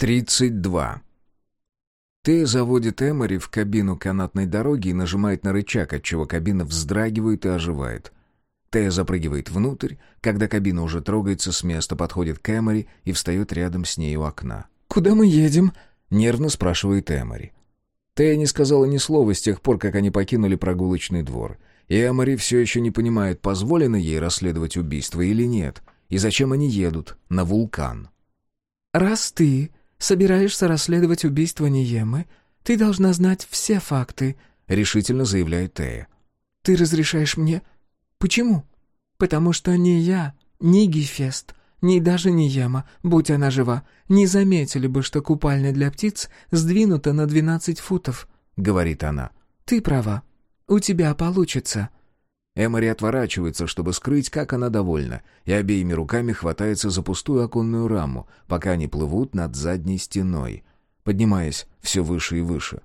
32. Тея заводит Эмори в кабину канатной дороги и нажимает на рычаг, отчего кабина вздрагивает и оживает. Тея запрыгивает внутрь, когда кабина уже трогается с места, подходит к Эмори и встает рядом с ней у окна. «Куда мы едем?» — нервно спрашивает Эмори. Тея не сказала ни слова с тех пор, как они покинули прогулочный двор. И Эмори все еще не понимает, позволено ей расследовать убийство или нет, и зачем они едут на вулкан. «Раз ты собираешься расследовать убийство Ниемы, ты должна знать все факты», — решительно заявляет Тея. «Ты разрешаешь мне? Почему? Потому что ни я, ни Гефест, ни даже Ниема, будь она жива, не заметили бы, что купальня для птиц сдвинута на двенадцать футов», — говорит она. «Ты права. У тебя получится». Эмори отворачивается, чтобы скрыть, как она довольна, и обеими руками хватается за пустую оконную раму, пока они плывут над задней стеной, поднимаясь все выше и выше.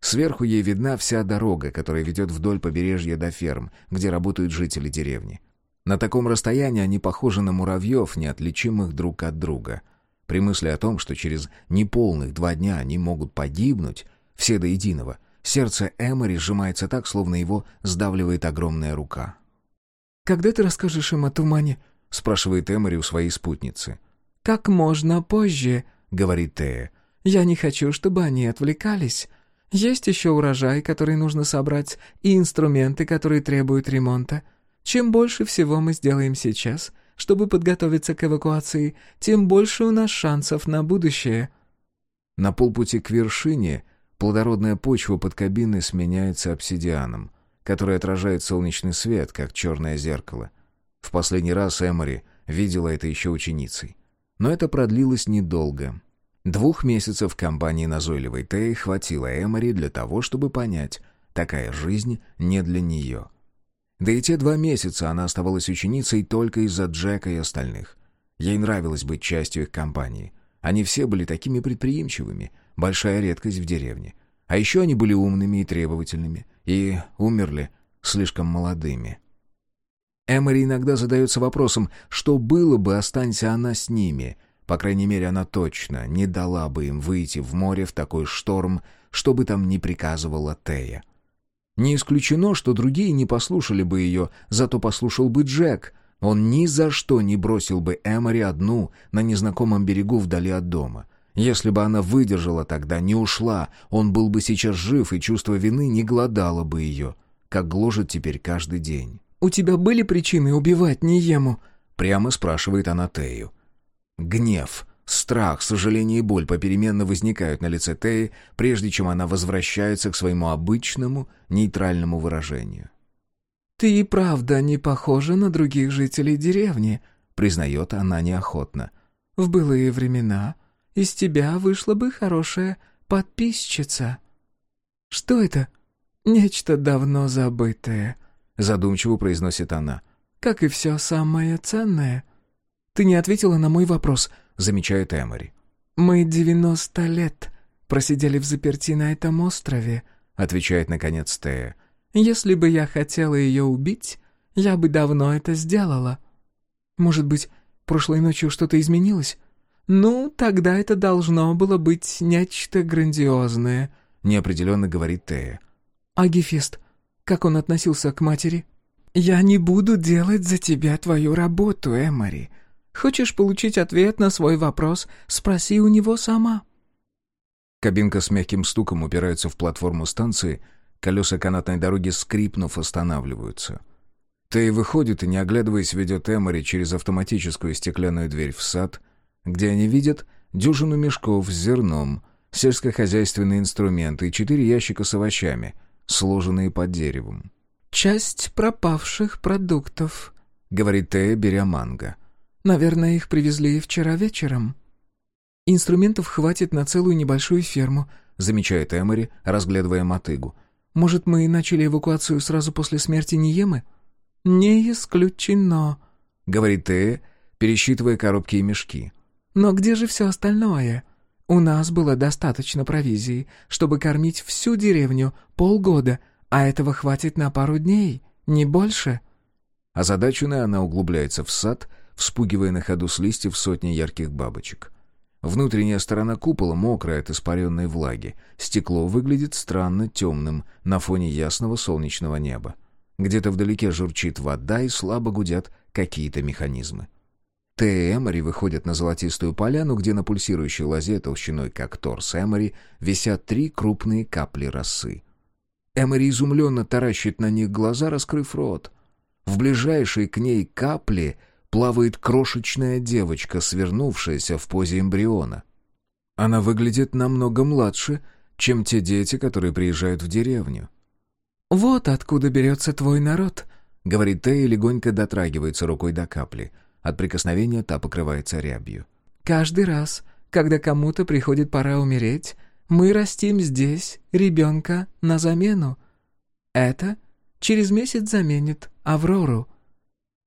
Сверху ей видна вся дорога, которая ведет вдоль побережья до ферм, где работают жители деревни. На таком расстоянии они похожи на муравьев, неотличимых друг от друга. При мысли о том, что через неполных два дня они могут погибнуть, все до единого — Сердце Эмори сжимается так, словно его сдавливает огромная рука. «Когда ты расскажешь им о тумане?» — спрашивает Эмори у своей спутницы. «Как можно позже», — говорит Тея. «Я не хочу, чтобы они отвлекались. Есть еще урожай, который нужно собрать, и инструменты, которые требуют ремонта. Чем больше всего мы сделаем сейчас, чтобы подготовиться к эвакуации, тем больше у нас шансов на будущее». На полпути к вершине Плодородная почва под кабиной сменяется обсидианом, который отражает солнечный свет, как черное зеркало. В последний раз Эмори видела это еще ученицей. Но это продлилось недолго. Двух месяцев компании назойливой Тей хватило Эмори для того, чтобы понять, такая жизнь не для нее. Да и те два месяца она оставалась ученицей только из-за Джека и остальных. Ей нравилось быть частью их компании. Они все были такими предприимчивыми, большая редкость в деревне. А еще они были умными и требовательными, и умерли слишком молодыми. Эмори иногда задается вопросом, что было бы, останься она с ними. По крайней мере, она точно не дала бы им выйти в море в такой шторм, что бы там ни приказывала Тея. Не исключено, что другие не послушали бы ее, зато послушал бы Джек. Он ни за что не бросил бы Эмори одну на незнакомом берегу вдали от дома — если бы она выдержала тогда, не ушла, он был бы сейчас жив, и чувство вины не гладало бы ее, как гложет теперь каждый день. «У тебя были причины убивать Ниему?» — прямо спрашивает она Тею. Гнев, страх, сожаление и боль попеременно возникают на лице Теи, прежде чем она возвращается к своему обычному, нейтральному выражению. «Ты и правда не похожа на других жителей деревни», — признает она неохотно. «В былые времена из тебя вышла бы хорошая подписчица». «Что это?» «Нечто давно забытое», — задумчиво произносит она. «Как и все самое ценное». «Ты не ответила на мой вопрос», — замечает Эмори. «Мы девяносто лет просидели в заперти на этом острове», — отвечает наконец Тея. «Если бы я хотела ее убить, я бы давно это сделала». «Может быть, прошлой ночью что-то изменилось?» «Ну, тогда это должно было быть нечто грандиозное», — неопределенно говорит Тея. «А Гефест, как он относился к матери?» «Я не буду делать за тебя твою работу, Эмори. Хочешь получить ответ на свой вопрос, спроси у него сама». Кабинка с мягким стуком упирается в платформу станции, колеса канатной дороги, скрипнув, останавливаются. Тея выходит и, не оглядываясь, ведет Эмори через автоматическую стеклянную дверь в сад — где они видят дюжину мешков с зерном, сельскохозяйственные инструменты и четыре ящика с овощами, сложенные под деревом. «Часть пропавших продуктов», — говорит Тея, беря манго. «Наверное, их привезли вчера вечером». «Инструментов хватит на целую небольшую ферму», — замечает Эмори, разглядывая мотыгу. «Может, мы начали эвакуацию сразу после смерти Ниемы?» «Не исключено», — говорит Тея, пересчитывая коробки и мешки. Но где же все остальное? У нас было достаточно провизии, чтобы кормить всю деревню полгода, а этого хватит на пару дней, не больше». Озадаченная она углубляется в сад, вспугивая на ходу с листьев сотни ярких бабочек. Внутренняя сторона купола мокрая от испаренной влаги. Стекло выглядит странно темным на фоне ясного солнечного неба. Где-то вдалеке журчит вода и слабо гудят какие-то механизмы. Т Эмори выходят на золотистую поляну, где на пульсирующей лозе толщиной как торс Эмори висят три крупные капли росы. Эмори изумленно таращит на них глаза, раскрыв рот. В ближайшей к ней капле плавает крошечная девочка, свернувшаяся в позе эмбриона. Она выглядит намного младше, чем те дети, которые приезжают в деревню. «Вот откуда берется твой народ», — говорит и легонько дотрагивается рукой до капли. От прикосновения та покрывается рябью. «Каждый раз, когда кому-то приходит пора умереть, мы растим здесь ребенка на замену. Это через месяц заменит Аврору».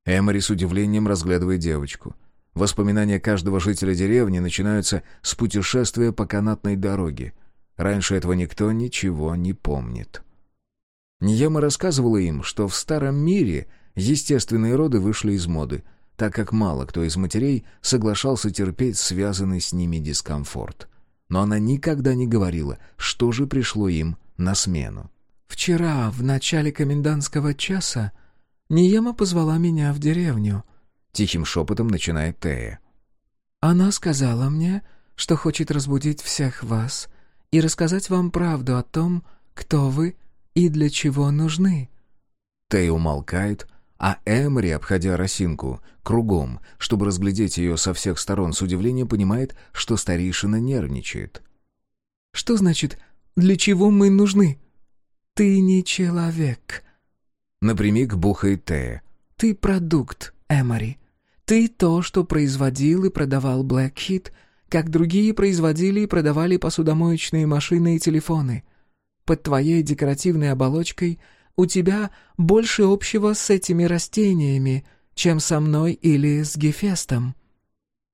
Эмори с удивлением разглядывает девочку. Воспоминания каждого жителя деревни начинаются с путешествия по канатной дороге. Раньше этого никто ничего не помнит. Ньяма рассказывала им, что в старом мире естественные роды вышли из моды, так как мало кто из матерей соглашался терпеть связанный с ними дискомфорт. Но она никогда не говорила, что же пришло им на смену. «Вчера, в начале комендантского часа, Ниема позвала меня в деревню», — тихим шепотом начинает Тея. «Она сказала мне, что хочет разбудить всех вас и рассказать вам правду о том, кто вы и для чего нужны». Тей умолкает, а Эмри, обходя росинку кругом, чтобы разглядеть ее со всех сторон, с удивлением понимает, что старейшина нервничает. «Что значит «для чего мы нужны»?» «Ты не человек». Напрямик бухает Тея. «Ты продукт, Эмори. Ты то, что производил и продавал Блэкхит, как другие производили и продавали посудомоечные машины и телефоны. Под твоей декоративной оболочкой у тебя больше общего с этими растениями, чем со мной или с Гефестом».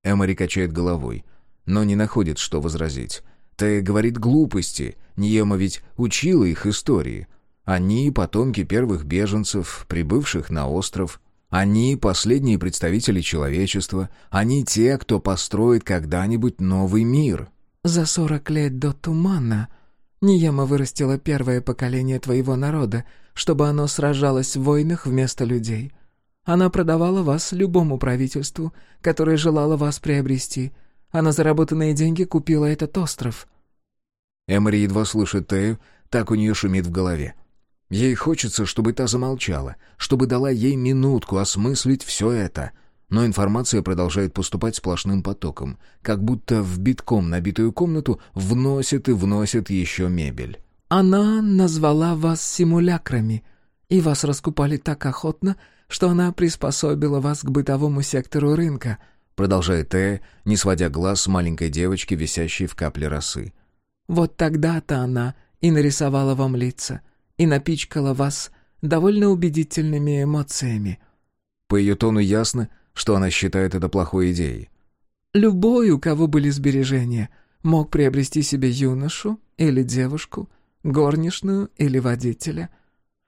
Эмори качает головой, но не находит, что возразить. Ты говорит глупости, Ниема ведь учила их истории. Они — потомки первых беженцев, прибывших на остров. Они — последние представители человечества. Они те, кто построит когда-нибудь новый мир. «За сорок лет до тумана Ниема вырастила первое поколение твоего народа, чтобы оно сражалось в войнах вместо людей. Она продавала вас любому правительству, которое желало вас приобрести, а на заработанные деньги купила этот остров». Эмори едва слышит Тею, так у нее шумит в голове. Ей хочется, чтобы та замолчала, чтобы дала ей минутку осмыслить все это — но информация продолжает поступать сплошным потоком, как будто в битком набитую комнату вносит и вносит еще мебель. «Она назвала вас симулякрами, и вас раскупали так охотно, что она приспособила вас к бытовому сектору рынка», продолжает Э, не сводя глаз с маленькой девочки, висящей в капле росы. «Вот тогда-то она и нарисовала вам лица, и напичкала вас довольно убедительными эмоциями». По ее тону ясно, что она считает это плохой идеей. «Любой, у кого были сбережения, мог приобрести себе юношу или девушку, горничную или водителя.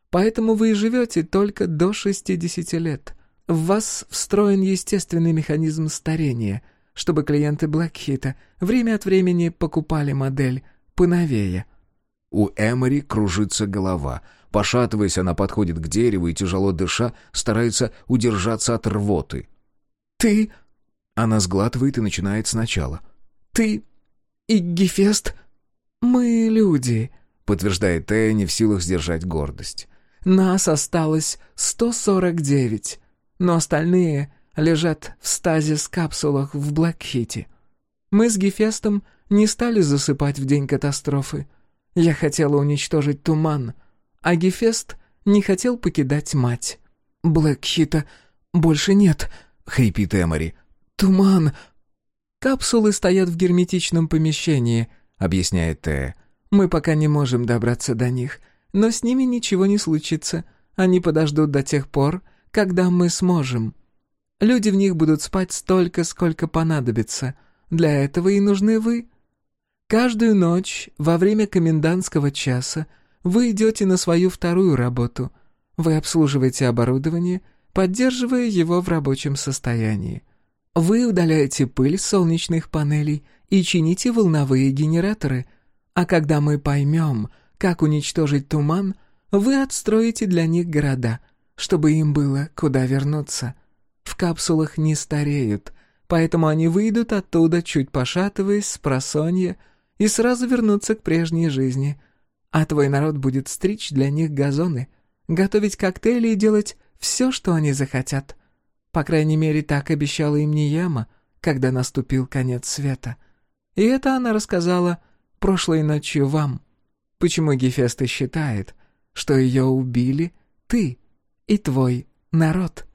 Поэтому вы и живете только до 60 лет. В вас встроен естественный механизм старения, чтобы клиенты Блэкхита время от времени покупали модель поновее». У Эмори кружится голова. Пошатываясь, она подходит к дереву и, тяжело дыша, старается удержаться от рвоты. «Ты...» Она сглатывает и начинает сначала. «Ты... и Гефест...» «Мы люди», — подтверждает Тея, не в силах сдержать гордость. «Нас осталось 149, но остальные лежат в стазис-капсулах в Блэкхите. Мы с Гефестом не стали засыпать в день катастрофы. Я хотела уничтожить туман, а Гефест не хотел покидать мать. Блэкхита больше нет», — хрипит Эмори. «Туман!» «Капсулы стоят в герметичном помещении», — объясняет Тея. «Мы пока не можем добраться до них, но с ними ничего не случится. Они подождут до тех пор, когда мы сможем. Люди в них будут спать столько, сколько понадобится. Для этого и нужны вы. Каждую ночь во время комендантского часа вы идете на свою вторую работу. Вы обслуживаете оборудование — поддерживая его в рабочем состоянии. Вы удаляете пыль с солнечных панелей и чините волновые генераторы. А когда мы поймем, как уничтожить туман, вы отстроите для них города, чтобы им было куда вернуться. В капсулах не стареют, поэтому они выйдут оттуда, чуть пошатываясь, с просонья, и сразу вернутся к прежней жизни. А твой народ будет стричь для них газоны, готовить коктейли и делать все, что они захотят. По крайней мере, так обещала им Нияма, когда наступил конец света. И это она рассказала прошлой ночью вам. Почему Гефеста считает, что ее убили ты и твой народ?»